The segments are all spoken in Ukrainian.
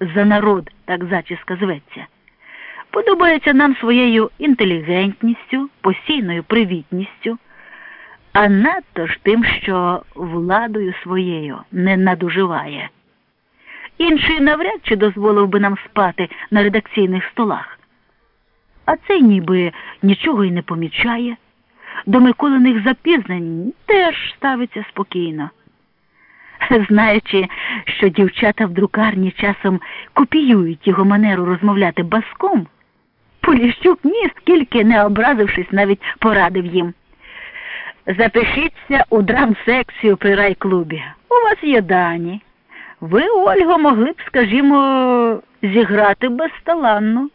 за народ, так зачіска зветься. Подобається нам своєю інтелігентністю, постійною привітністю, а надто ж тим, що владою своєю не надуживає. Інший навряд чи дозволив би нам спати на редакційних столах. А цей ніби нічого й не помічає. До Миколиних запізнень теж ставиться спокійно. Знаючи, що дівчата в друкарні часом копіюють його манеру розмовляти баском, Поліщук ні, скільки не образившись, навіть порадив їм. Запишіться у драм-секцію при райклубі. У вас є дані. Ви, Ольго, могли б, скажімо, зіграти безталанно.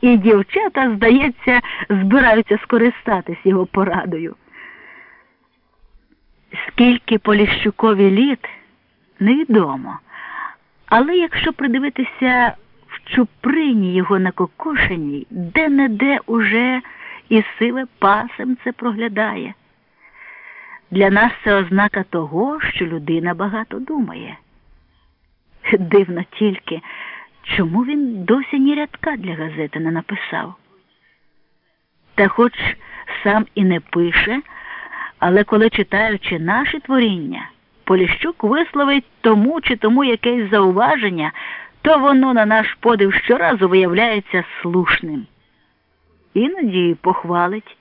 І дівчата, здається, збираються скористатись його порадою. Скільки Поліщукові літ, невідомо. Але якщо придивитися в чуприні його накокошеній, де-не-де уже і сиве пасемце проглядає. Для нас це ознака того, що людина багато думає. Дивно тільки, чому він досі ні рядка для газети не написав. Та хоч сам і не пише, але коли читаючи наші творіння, Поліщук висловить тому чи тому якесь зауваження, то воно на наш подив щоразу виявляється слушним. Іноді похвалить.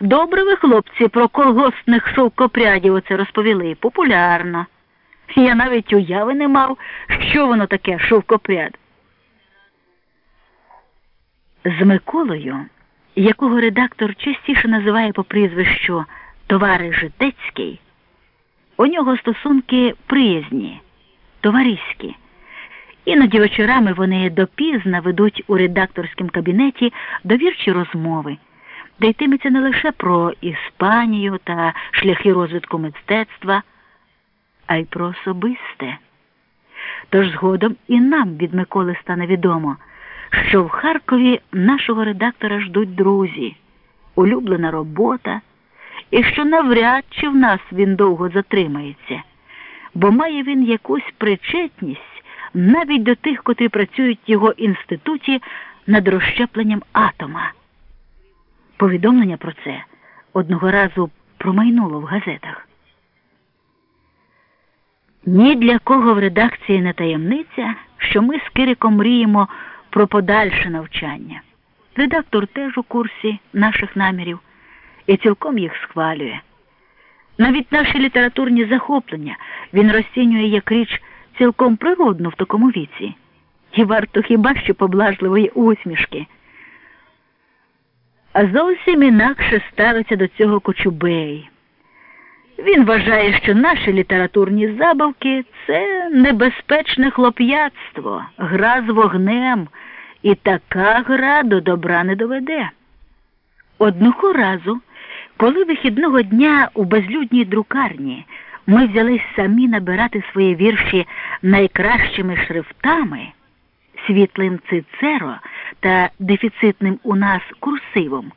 Добре ви, хлопці, про колгоспних шовкопрядів оце розповіли. Популярно. Я навіть уяви не мав, що воно таке шовкопряд. З Миколою, якого редактор частіше називає по прізвищу товариш Житецький, у нього стосунки приязні, товариські. Іноді вечорами вони допізна ведуть у редакторському кабінеті довірчі розмови, де йтиметься не лише про Іспанію та шляхи розвитку мистецтва, а й про особисте. Тож згодом і нам від Миколи стане відомо, що в Харкові нашого редактора ждуть друзі, улюблена робота, і що навряд чи в нас він довго затримається, бо має він якусь причетність навіть до тих, котрі працюють в його інституті над розщепленням атома. Повідомлення про це одного разу промайнуло в газетах. Ні для кого в редакції не таємниця, що ми з Кириком мріємо про подальше навчання. Редактор теж у курсі наших намірів і цілком їх схвалює. Навіть наші літературні захоплення він розцінює як річ цілком природну в такому віці, і варто хіба що поблажливої усмішки. А зовсім інакше ставиться до цього Кочубей. Він вважає, що наші літературні забавки це небезпечне хлоп'ятство, гра з вогнем, і така гра до добра не доведе. Одного разу, коли вихідного дня у безлюдній друкарні ми взялись самі набирати свої вірші найкращими шрифтами, світлим цицеро та дефіцитним у нас курсивом,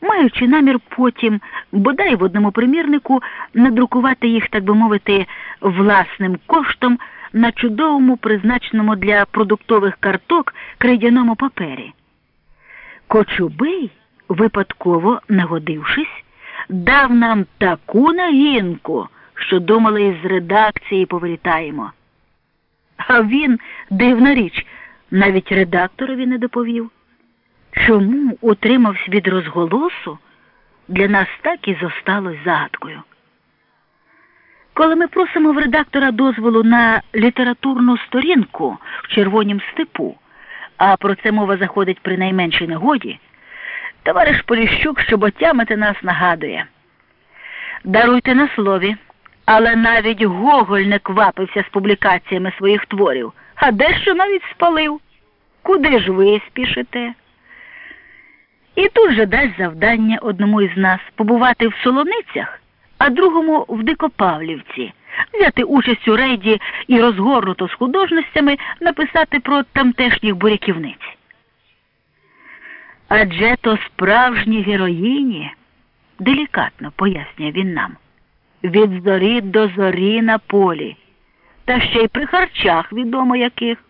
маючи намір потім, бодай в одному примірнику, надрукувати їх, так би мовити, власним коштом на чудовому, призначеному для продуктових карток крейдяному папері. Кочубей, випадково нагодившись, дав нам таку нагінку що думали із редакції повилітаємо. А він, дивна річ, навіть редакторові не доповів. Чому утримався від розголосу, для нас так і зосталось загадкою. Коли ми просимо в редактора дозволу на літературну сторінку в червонім степу, а про це мова заходить при найменшій нагоді, товариш Поліщук, щоб отямити нас, нагадує. Даруйте на слові. Але навіть Гоголь не квапився з публікаціями своїх творів, а дещо навіть спалив. Куди ж ви спішите? І тут же дасть завдання одному із нас побувати в Солоницях, а другому в Дикопавлівці, взяти участь у рейді і розгорнуто з художностями написати про тамтешніх буряківниць. Адже то справжні героїні, делікатно пояснює він нам від зорі до зорі на полі. та ще й при харчах відомо яких.